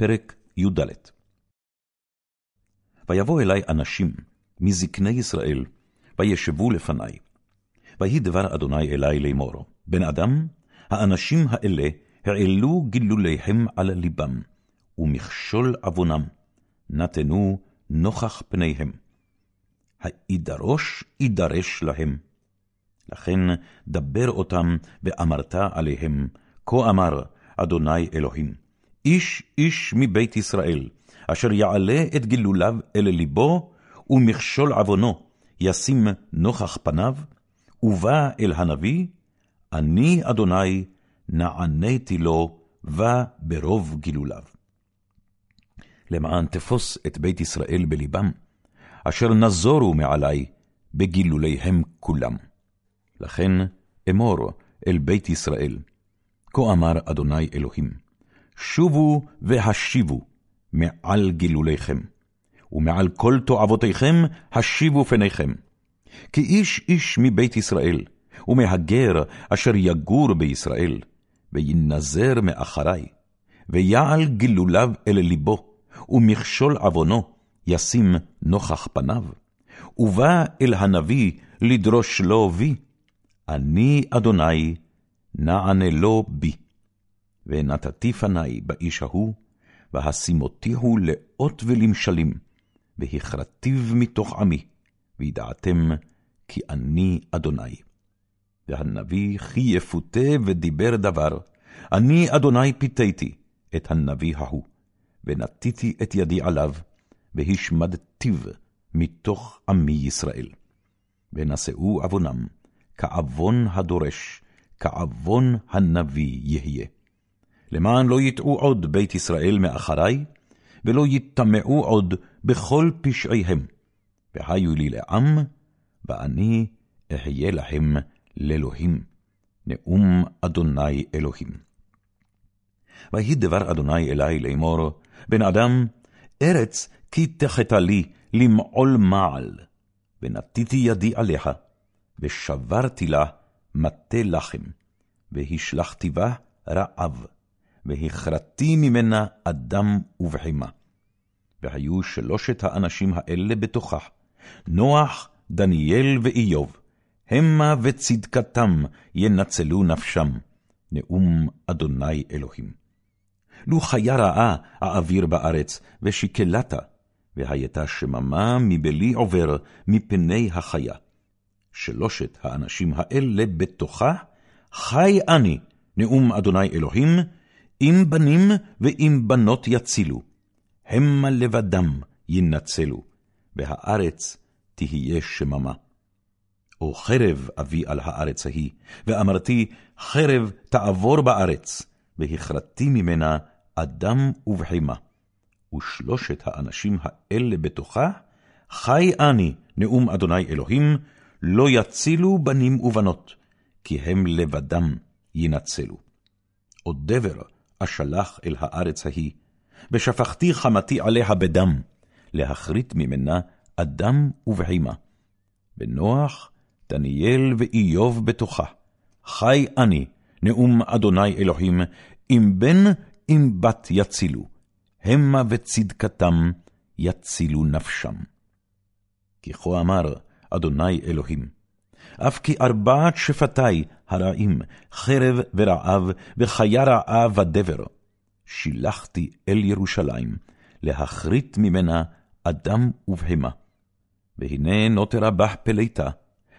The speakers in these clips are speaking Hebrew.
פרק י"ד ויבוא אלי אנשים מזקני ישראל, וישבו לפני. ויהי דבר אדוני אלי לאמור, בן אדם, האנשים האלה העלו גילוליהם על ליבם, ומכשול עוונם, נתנו נוכח פניהם. הידרוש ידרש להם. לכן דבר אותם ואמרת עליהם, כה אמר אדוני אלוהים, איש איש מבית ישראל, אשר יעלה את גילוליו אל ליבו, ומכשול עוונו ישים נוכח פניו, ובא אל הנביא, אני אדוני נעניתי לו, בא ברוב גילוליו. למען תפוס את בית ישראל בלבם, אשר נזורו מעלי בגילוליהם כולם. לכן אמור אל בית ישראל, כה אמר אדוני אלוהים, שובו והשיבו מעל גילוליכם, ומעל כל תועבותיכם השיבו פניכם. כי איש איש מבית ישראל, ומהגר אשר יגור בישראל, וינזר מאחרי, ויעל גילוליו אל ליבו, ומכשול עוונו ישים נוכח פניו, ובא אל הנביא לדרוש לו בי, אני אדוני נענה לו בי. ונתתי פני באיש ההוא, והשימותיהו לאות ולמשלים, והכרתיו מתוך עמי, וידעתם כי אני אדוני. והנביא כי יפותה ודיבר דבר, אני אדוני פיתיתי את הנביא ההוא, ונתתי את ידי עליו, והשמדתיו מתוך עמי ישראל. ונשאו עוונם, כעוון הדורש, כעוון הנביא יהיה. למען לא יטעו עוד בית ישראל מאחרי, ולא יטמעו עוד בכל פשעיהם. והיו לי לעם, ואני אהיה להם לאלוהים. נאום אדוני אלוהים. ויהי דבר אדוני אלי לאמור, בן אדם, ארץ כי תחת לי למעול מעל, ונתתי ידי עליה, ושברתי לה מטה לחם, והשלכתי בה רעב, והכרתי ממנה אדם ובחימה. והיו שלושת האנשים האלה בתוכה, נוח, דניאל ואיוב, המה וצדקתם ינצלו נפשם, נאום אדוני אלוהים. לו חיה רעה האוויר בארץ, ושיקלתה, והייתה שממה מבלי עובר מפני החיה. שלושת האנשים האלה בתוכה, חי אני, נאום אדוני אלוהים, אם בנים ואם בנות יצילו, המה לבדם ינצלו, והארץ תהיה שממה. או חרב אביא על הארץ ההיא, ואמרתי, חרב תעבור בארץ, והכרתי ממנה אדם ובחימה. ושלושת האנשים האלה בתוכה, חי אני, נאום אדוני אלוהים, לא יצילו בנים ובנות, כי הם לבדם ינצלו. עוד דבר אשלח אל הארץ ההיא, ושפכתי חמתי עליה בדם, להכרית ממנה אדם ובחימה. ונוח, דניאל ואיוב בתוכה, חי אני, נאום אדוני אלוהים, אם בן אם בת יצילו, המה וצדקתם יצילו נפשם. כי כה אמר אדוני אלוהים, אף כי ארבעת שפתי הרעים, חרב ורעב, וחיה רעה ודבר, שילחתי אל ירושלים, להכרית ממנה אדם ובהמה. והנה נותרה בך פליטה,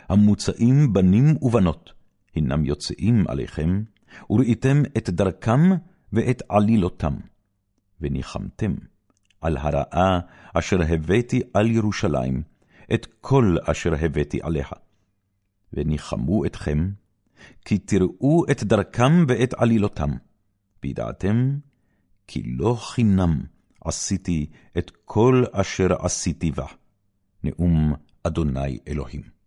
המוצאים בנים ובנות, הנם יוצאים עליכם, וראיתם את דרכם ואת עלילותם, וניחמתם על הרעה אשר הבאתי על ירושלים, את כל אשר הבאתי עליה. וניחמו אתכם, כי תראו את דרכם ואת עלילותם, וידעתם כי לא חינם עשיתי את כל אשר עשיתי בה. נאום אדוני אלוהים.